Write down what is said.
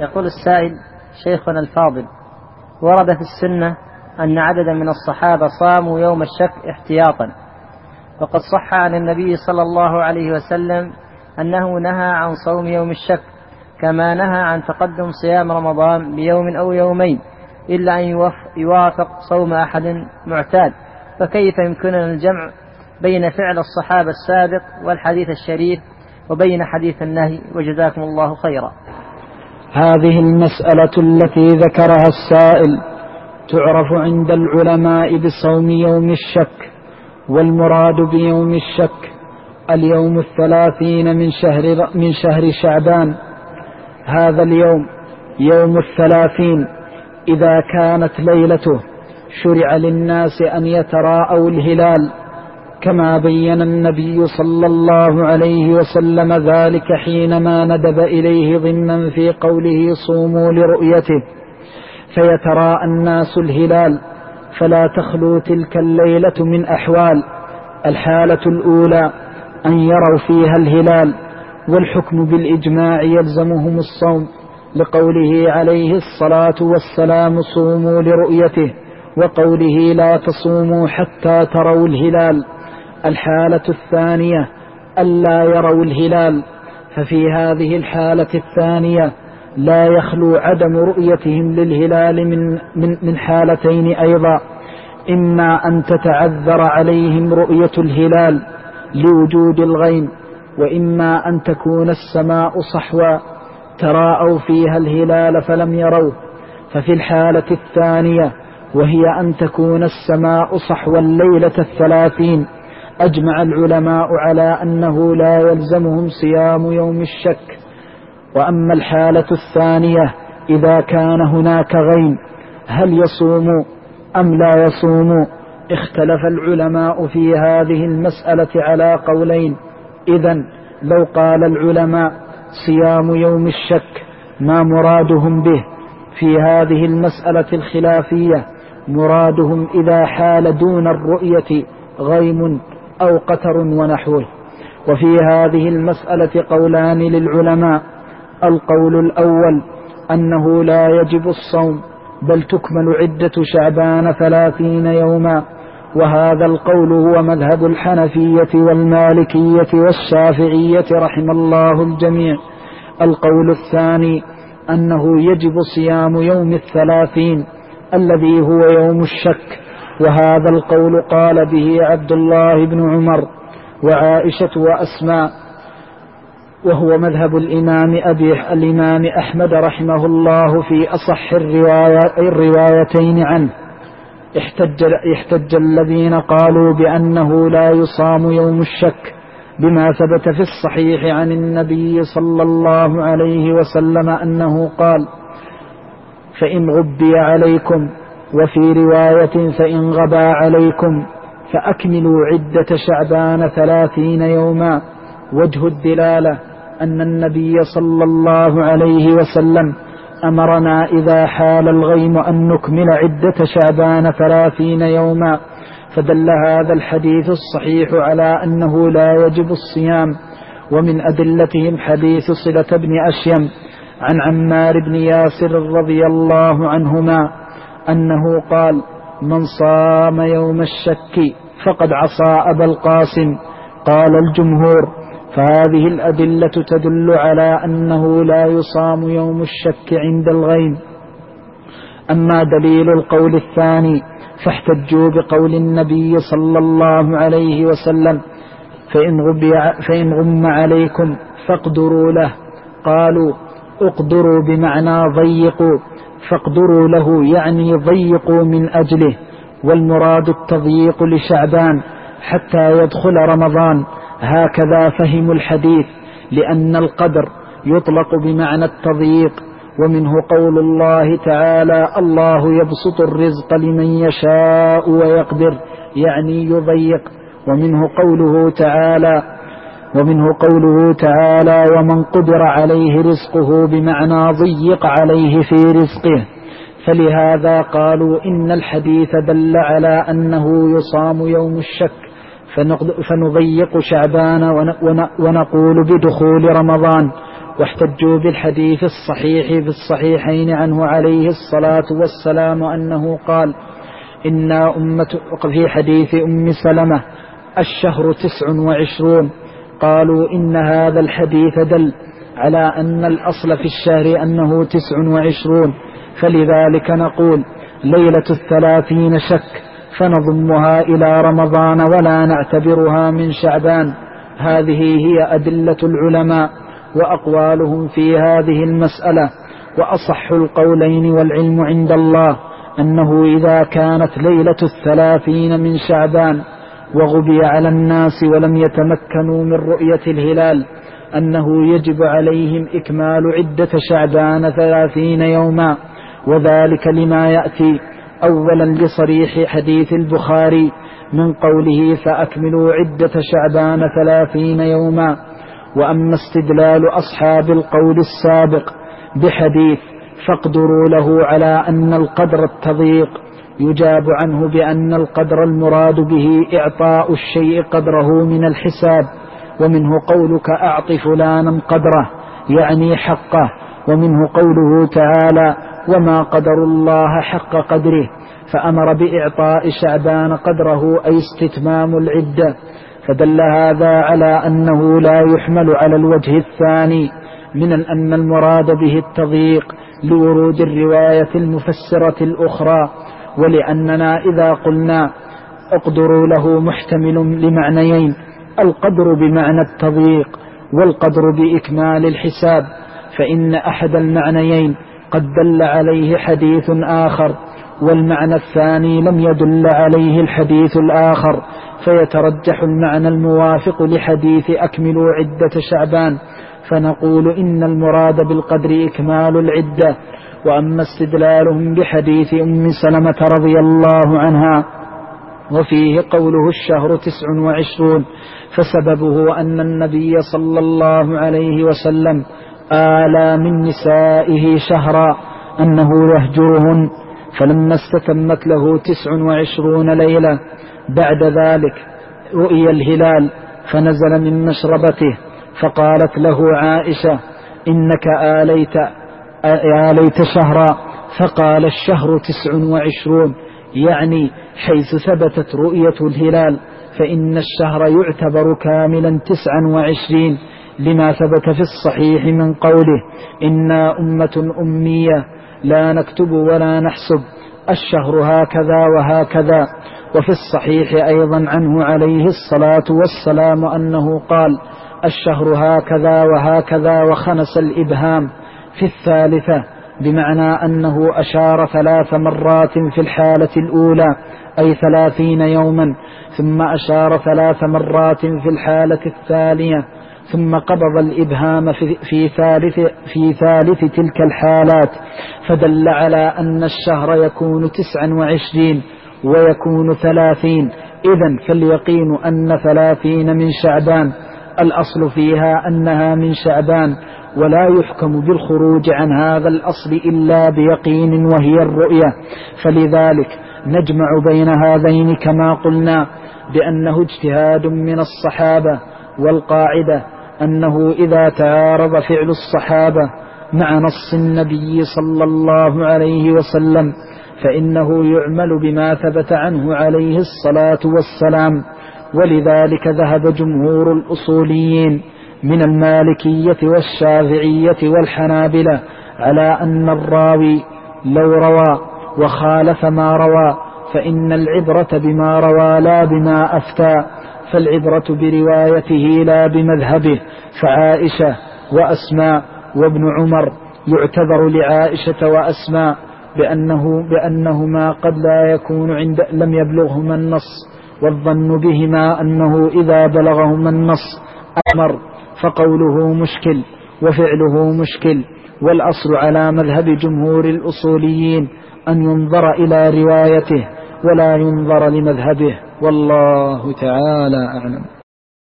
يقول السائل شيخنا الفاضل ورد في السنة أن عددا من الصحابة صاموا يوم الشك احتياطا وقد صح عن النبي صلى الله عليه وسلم أنه نهى عن صوم يوم الشك كما نهى عن تقدم صيام رمضان بيوم أو يومين إلا أن يوافق صوم أحد معتاد. فكيف يمكننا الجمع بين فعل الصحابة السابق والحديث الشريف وبين حديث النهي؟ وجزاكم الله خيرا. هذه المسألة التي ذكرها السائل تعرف عند العلماء بصوم يوم الشك والمراد بيوم الشك اليوم الثلاثين من شهر, من شهر شعبان. هذا اليوم يوم الثلاثين. إذا كانت ليلته شرع للناس أن يتراءوا الهلال. كما بين النبي صلى الله عليه وسلم ذلك حينما ندب إليه ضمنا في قوله صوموا لرؤيته فيترى الناس الهلال فلا تخلو تلك الليلة من أحوال الحالة الأولى أن يروا فيها الهلال والحكم بالإجماع يلزمهم الصوم لقوله عليه الصلاة والسلام صوموا لرؤيته وقوله لا تصوموا حتى تروا الهلال. الحالة الثانية ألا يروا الهلال ففي هذه الحالة الثانية لا يخلو عدم رؤيتهم للهلال من, من, من حالتين أيضا. إما أن تتعذر عليهم رؤية الهلال لوجود الغيم وإما أن تكون السماء صحوا تراءوا فيها الهلال فلم يروه. ففي الحالة الثانية وهي أن تكون السماء صحوا الليلة الثلاثين أجمع العلماء على أنه لا يلزمهم صيام يوم الشك. وأما الحالة الثانية إذا كان هناك غيم هل يصوم أم لا يصوم؟ اختلف العلماء في هذه المسألة على قولين. إذا لو قال العلماء صيام يوم الشك ما مرادهم به في هذه المسألة الخلافية مرادهم إذا حال دون الرؤية غيم أو قتر ونحوه. وفي هذه المسألة قولان للعلماء. القول الأول أنه لا يجب الصوم بل تكمل عدة شعبان ثلاثين يوما. وهذا القول هو مذهب الحنفية والمالكية والشافعية رحم الله الجميع. القول الثاني أنه يجب صيام يوم الثلاثين الذي هو يوم الشك. وهذا القول قال به عبد الله بن عمر وعائشة وأسماء وهو مذهب الإمام أبي الإمام أحمد رحمه الله في أصح الروايتين عنه. احتج, احتج الذين قالوا بأنه لا يصام يوم الشك بما ثبت في الصحيح عن النبي صلى الله عليه وسلم أنه قال فإن غبي عليكم وفي رواية فإن غبا عليكم فأكملوا عدة شعبان ثلاثين يوما. وجه الدلالة أن النبي صلى الله عليه وسلم أمرنا إذا حال الغيم أن نكمل عدة شعبان ثلاثين يوما. فدل هذا الحديث الصحيح على أنه لا يجب الصيام. ومن أدلتهم حديث صلة بن أشيم عن عمار بن ياسر رضي الله عنهما أنه قال من صام يوم الشك فقد عصى أبا القاسم. قال الجمهور فهذه الأدلة تدل على أنه لا يصام يوم الشك عند الغيم. أما دليل القول الثاني فاحتجوا بقول النبي صلى الله عليه وسلم فإن, غبي فإن غم عليكم فاقدروا له. قالوا اقدروا بمعنى ضيقوا. فاقدروا له يعني ضيقوا من أجله. والمراد التضييق لشعبان حتى يدخل رمضان. هكذا فهم الحديث لأن القدر يطلق بمعنى التضييق. ومنه قول الله تعالى الله يبسط الرزق لمن يشاء ويقدر يعني يضيق. ومنه قوله تعالى ومنه قوله تعالى ومن قدر عليه رزقه بمعنى ضيق عليه في رزقه. فلهذا قالوا إن الحديث دل على أنه يصام يوم الشك. فنضيق شعبان ونقول بدخول رمضان. واحتجوا بالحديث الصحيح في الصحيحين عنه عليه الصلاة والسلام أنه قال إنا أمة في حديث أم سلمة الشهر تسع وعشرون. قالوا إن هذا الحديث دل على أن الأصل في الشهر أنه تسع وعشرون فلذلك نقول ليلة الثلاثين شك فنضمها إلى رمضان ولا نعتبرها من شعبان. هذه هي أدلة العلماء وأقوالهم في هذه المسألة. وأصح القولين والعلم عند الله أنه إذا كانت ليلة الثلاثين من شعبان وغبي على الناس ولم يتمكنوا من رؤية الهلال أنه يجب عليهم إكمال عدة شعبان ثلاثين يوما وذلك لما يأتي أولا لصريح حديث البخاري من قوله فأكملوا عدة شعبان ثلاثين يوما وأما استدلال أصحاب القول السابق بحديث فاقدروا له على أن القدر التضييق يجاب عنه بأن القدر المراد به إعطاء الشيء قدره من الحساب ومنه قولك أعط فلانا قدره يعني حقه ومنه قوله تعالى وما قدر الله حق قدره فأمر بإعطاء شعبان قدره أي استتمام العدة. فدل هذا على أنه لا يحمل على الوجه الثاني من أن المراد به التضييق لورود الرواية المفسرة الأخرى. ولأننا إذا قلنا اقدروا له محتمل لمعنيين القدر بمعنى التضييق والقدر بإكمال الحساب فإن أحد المعنيين قد دل عليه حديث آخر والمعنى الثاني لم يدل عليه الحديث الآخر فيترجح المعنى الموافق لحديث أكملوا عدة شعبان فنقول إن المراد بالقدر إكمال العدة وأما استدلالهم بحديث أم سلمة رضي الله عنها وفيه قوله الشهر تسع وعشرون فسببه أن النبي صلى الله عليه وسلم آلى من نسائه شهرا أنه يهجرهن فلما استتمت له تسع وعشرون ليلة بعد ذلك رؤي الهلال فنزل من مشربته فقالت له عائشة إنك آليت يا ليت شهرا فقال الشهر تسع وعشرون يعني حيث ثبتت رؤية الهلال فإن الشهر يعتبر كاملا تسعا وعشرين لما ثبت في الصحيح من قوله إنا أمة أمية لا نكتب ولا نحسب الشهر هكذا وهكذا. وفي الصحيح أيضا عنه عليه الصلاة والسلام أنه قال الشهر هكذا وهكذا وخنس الإبهام. في الثالثة بمعنى أنه أشار ثلاث مرات في الحالة الأولى أي ثلاثين يوما ثم أشار ثلاث مرات في الحالة الثانية ثم قبض الإبهام في ثالث, في ثالث تلك الحالات فدل على أن الشهر يكون تسعا وعشرين ويكون ثلاثين إذا فاليقين أن ثلاثين من شعبان الأصل فيها أنها من شعبان ولا يحكم بالخروج عن هذا الأصل إلا بيقين وهي الرؤية. فلذلك نجمع بين هذين كما قلنا بأنه اجتهاد من الصحابة والقاعدة أنه إذا تعارض فعل الصحابة مع نص النبي صلى الله عليه وسلم فإنه يعمل بما ثبت عنه عليه الصلاة والسلام. ولذلك ذهب جمهور الأصوليين من المالكية والشافعية والحنابلة على أن الراوي لو روى وخالف ما روى فإن العبرة بما روى لا بما أفتى فالعبرة بروايته لا بمذهبه. فعائشة وأسماء وابن عمر يعتبر لعائشة وأسماء بأنه بأنهما قد لا يكون عند لم يبلغهما النص والظن بهما أنه إذا بلغهما النص أمر. فقوله مشكل وفعله مشكل والأصل على مذهب جمهور الأصوليين أن ينظر إلى روايته ولا ينظر لمذهبه والله تعالى أعلم.